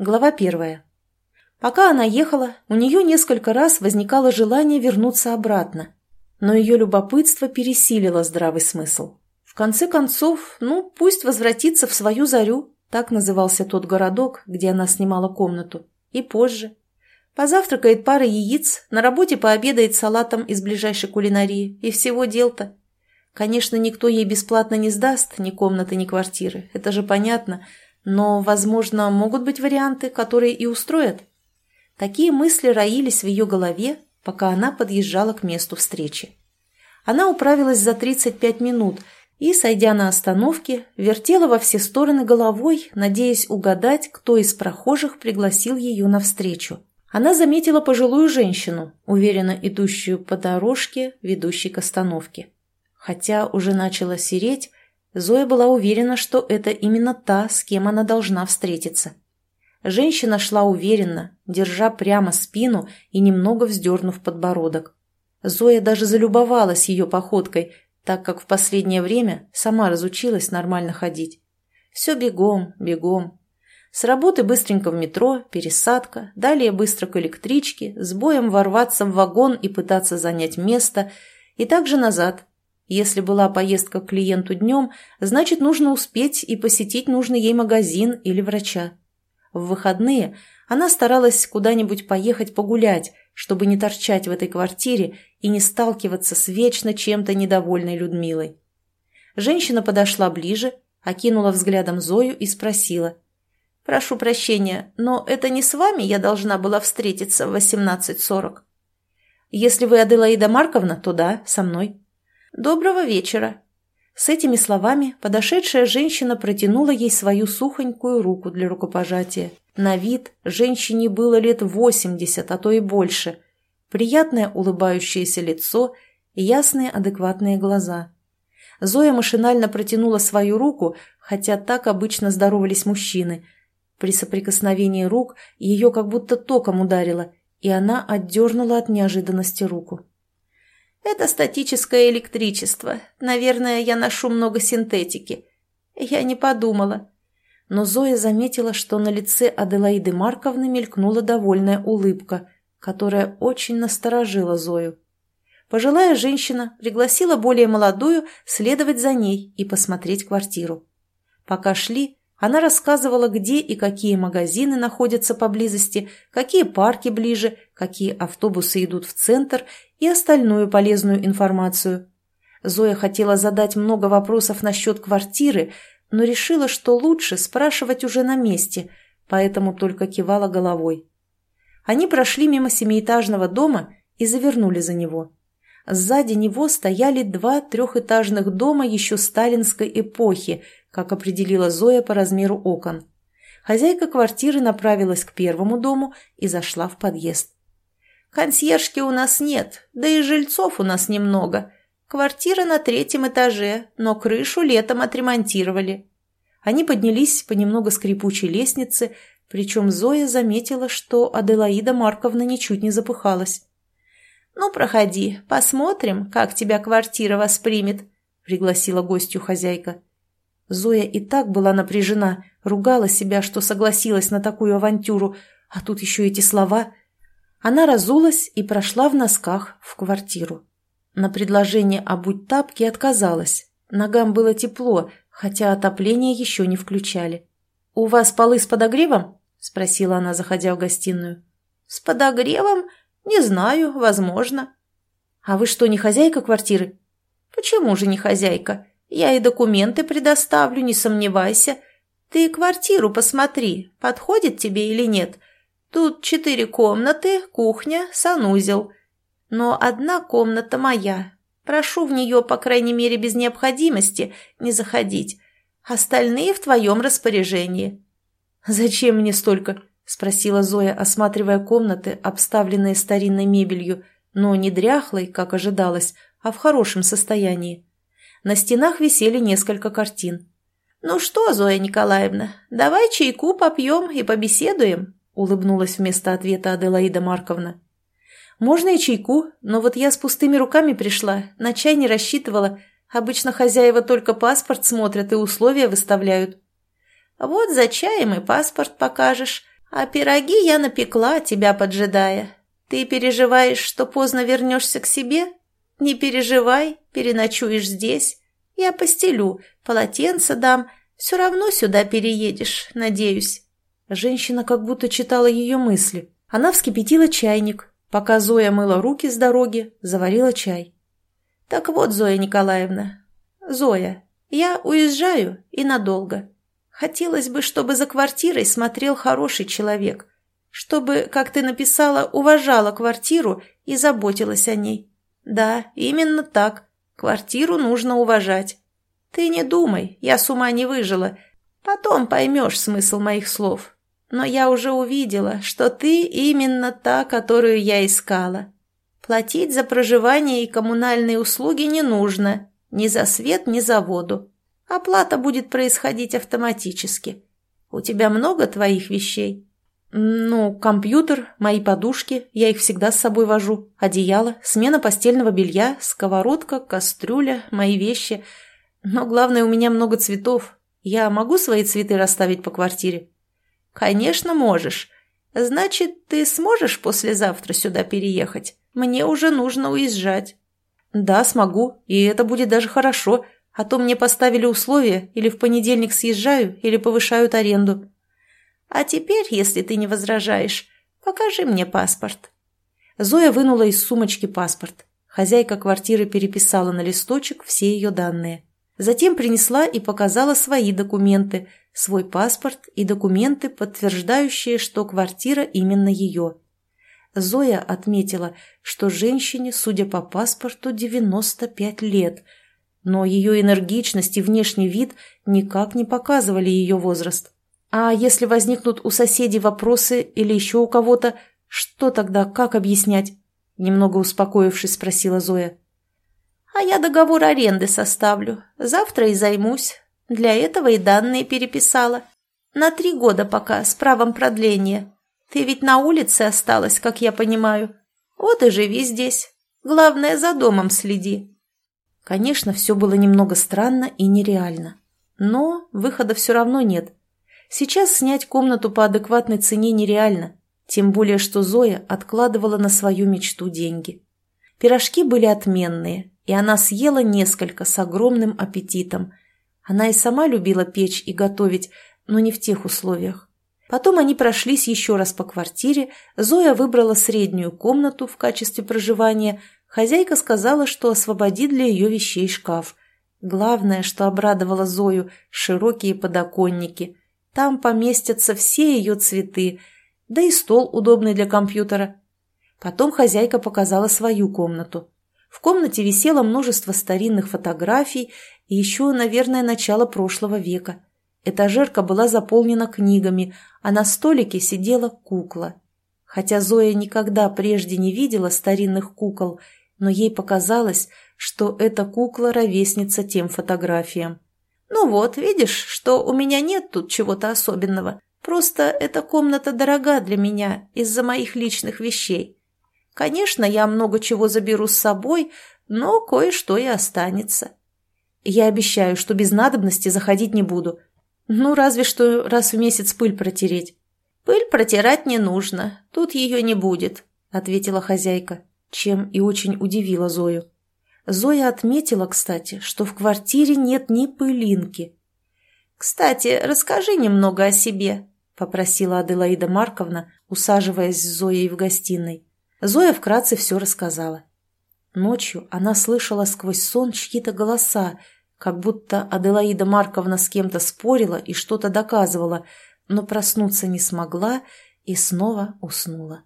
Глава первая. Пока она ехала, у нее несколько раз возникало желание вернуться обратно, но ее любопытство пересилило здравый смысл. В конце концов, ну, пусть возвратится в свою зарю, так назывался тот городок, где она снимала комнату, и позже. Позавтракает парой яиц, на работе пообедает салатом из ближайшей кулинарии, и всего дел-то. Конечно, никто ей бесплатно не сдаст ни комнаты, ни квартиры, это же понятно – но, возможно, могут быть варианты, которые и устроят. Такие мысли роились в ее голове, пока она подъезжала к месту встречи. Она управилась за 35 минут и, сойдя на остановке, вертела во все стороны головой, надеясь угадать, кто из прохожих пригласил ее навстречу. Она заметила пожилую женщину, уверенно идущую по дорожке, ведущей к остановке. Хотя уже начало сереть, Зоя была уверена, что это именно та, с кем она должна встретиться. Женщина шла уверенно, держа прямо спину и немного вздернув подбородок. Зоя даже залюбовалась ее походкой, так как в последнее время сама разучилась нормально ходить. Все бегом, бегом. С работы быстренько в метро, пересадка, далее быстро к электричке, с боем ворваться в вагон и пытаться занять место, и также назад, если была поездка к клиенту днем, значит, нужно успеть и посетить нужный ей магазин или врача. В выходные она старалась куда-нибудь поехать погулять, чтобы не торчать в этой квартире и не сталкиваться с вечно чем-то недовольной Людмилой. Женщина подошла ближе, окинула взглядом Зою и спросила. «Прошу прощения, но это не с вами я должна была встретиться в 18.40?» «Если вы Аделаида Марковна, то да, со мной». «Доброго вечера!» С этими словами подошедшая женщина протянула ей свою сухонькую руку для рукопожатия. На вид женщине было лет восемьдесят, а то и больше. Приятное улыбающееся лицо и ясные адекватные глаза. Зоя машинально протянула свою руку, хотя так обычно здоровались мужчины. При соприкосновении рук ее как будто током ударило, и она отдернула от неожиданности руку. Это статическое электричество. Наверное, я ношу много синтетики. Я не подумала. Но Зоя заметила, что на лице Аделаиды Марковны мелькнула довольная улыбка, которая очень насторожила Зою. Пожилая женщина пригласила более молодую следовать за ней и посмотреть квартиру. Пока шли, она рассказывала, где и какие магазины находятся поблизости, какие парки ближе, какие автобусы идут в центр и остальную полезную информацию. Зоя хотела задать много вопросов насчет квартиры, но решила, что лучше спрашивать уже на месте, поэтому только кивала головой. Они прошли мимо семиэтажного дома и завернули за него. Сзади него стояли два трехэтажных дома еще сталинской эпохи – как определила Зоя по размеру окон. Хозяйка квартиры направилась к первому дому и зашла в подъезд. «Консьержки у нас нет, да и жильцов у нас немного. Квартира на третьем этаже, но крышу летом отремонтировали». Они поднялись по немного скрипучей лестнице, причем Зоя заметила, что Аделаида Марковна ничуть не запыхалась. «Ну, проходи, посмотрим, как тебя квартира воспримет», — пригласила гостью хозяйка. Зоя и так была напряжена, ругала себя, что согласилась на такую авантюру, а тут еще эти слова. Она разулась и прошла в носках в квартиру. На предложение обуть тапки отказалась. Ногам было тепло, хотя отопление еще не включали. «У вас полы с подогревом?» – спросила она, заходя в гостиную. «С подогревом? Не знаю, возможно». «А вы что, не хозяйка квартиры?» «Почему же не хозяйка? Я и документы предоставлю, не сомневайся. Ты квартиру посмотри, подходит тебе или нет. Тут четыре комнаты, кухня, санузел. Но одна комната моя. Прошу в нее, по крайней мере, без необходимости не заходить. Остальные в твоем распоряжении». «Зачем мне столько?» – спросила Зоя, осматривая комнаты, обставленные старинной мебелью, но не дряхлой, как ожидалось, а в хорошем состоянии. На стенах висели несколько картин. «Ну что, Зоя Николаевна, давай чайку попьем и побеседуем», улыбнулась вместо ответа Аделаида Марковна. «Можно и чайку, но вот я с пустыми руками пришла, на чай не рассчитывала. Обычно хозяева только паспорт смотрят и условия выставляют». «Вот за чаем и паспорт покажешь, «А пироги я напекла, тебя поджидая. Ты переживаешь, что поздно вернешься к себе? Не переживай, переночуешь здесь. Я постелю, полотенце дам, все равно сюда переедешь, надеюсь». Женщина как будто читала ее мысли. Она вскипятила чайник. Пока Зоя мыла руки с дороги, заварила чай. «Так вот, Зоя Николаевна, Зоя, я уезжаю и надолго. Хотелось бы, чтобы за квартирой смотрел хороший человек, чтобы, как ты написала, уважала квартиру и заботилась о ней. Да, именно так. Квартиру нужно уважать. Ты не думай, я с ума не выжила. Потом поймешь смысл моих слов. Но я уже увидела, что ты именно та, которую я искала. Платить за проживание и коммунальные услуги не нужно. Ни за свет, ни за воду. Оплата будет происходить автоматически. У тебя много твоих вещей? Ну, компьютер, мои подушки, я их всегда с собой вожу, одеяло, смена постельного белья, сковородка, кастрюля, мои вещи. Но главное, у меня много цветов. Я могу свои цветы расставить по квартире? Конечно, можешь. Значит, ты сможешь послезавтра сюда переехать? Мне уже нужно уезжать. Да, смогу, и это будет даже хорошо, а то мне поставили условия, или в понедельник съезжаю, или повышают аренду. А теперь, если ты не возражаешь, покажи мне паспорт». Зоя вынула из сумочки паспорт. Хозяйка квартиры переписала на листочек все ее данные. Затем принесла и показала свои документы, свой паспорт и документы, подтверждающие, что квартира именно ее. Зоя отметила, что женщине, судя по паспорту, 95 лет – но ее энергичность и внешний вид никак не показывали ее возраст. А если возникнут у соседей вопросы или еще у кого-то, что тогда, как объяснять? Немного успокоившись, спросила Зоя. А я договор аренды составлю. Завтра и займусь. Для этого и данные переписала. На три года пока, с правом продления. Ты ведь на улице осталась, как я понимаю. Вот и живи здесь. Главное, за домом следи. Конечно, все было немного странно и нереально. Но выхода все равно нет. Сейчас снять комнату по адекватной цене нереально, тем более что Зоя откладывала на свою мечту деньги. Пирожки были отменные, и она съела несколько с огромным аппетитом. Она и сама любила печь и готовить, но не в тех условиях. Потом они прошлись еще раз по квартире, Зоя выбрала среднюю комнату в качестве проживания, Хозяйка сказала, что освободит для ее вещей шкаф. Главное, что обрадовало Зою – широкие подоконники. Там поместятся все ее цветы, да и стол удобный для компьютера. Потом хозяйка показала свою комнату. В комнате висело множество старинных фотографий и еще, наверное, начало прошлого века. Этажерка была заполнена книгами, а на столике сидела кукла. Хотя Зоя никогда прежде не видела старинных кукол – но ей показалось, что эта кукла ровесница тем фотографиям. «Ну вот, видишь, что у меня нет тут чего-то особенного. Просто эта комната дорога для меня из-за моих личных вещей. Конечно, я много чего заберу с собой, но кое-что и останется. Я обещаю, что без надобности заходить не буду. Ну, разве что раз в месяц пыль протереть». «Пыль протирать не нужно, тут ее не будет», — ответила хозяйка чем и очень удивила Зою. Зоя отметила, кстати, что в квартире нет ни пылинки. «Кстати, расскажи немного о себе», — попросила Аделаида Марковна, усаживаясь с Зоей в гостиной. Зоя вкратце все рассказала. Ночью она слышала сквозь сон чьи-то голоса, как будто Аделаида Марковна с кем-то спорила и что-то доказывала, но проснуться не смогла и снова уснула.